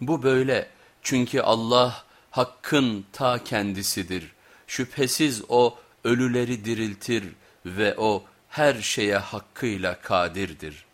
Bu böyle çünkü Allah hakkın ta kendisidir. Şüphesiz o ölüleri diriltir ve o her şeye hakkıyla kadirdir.''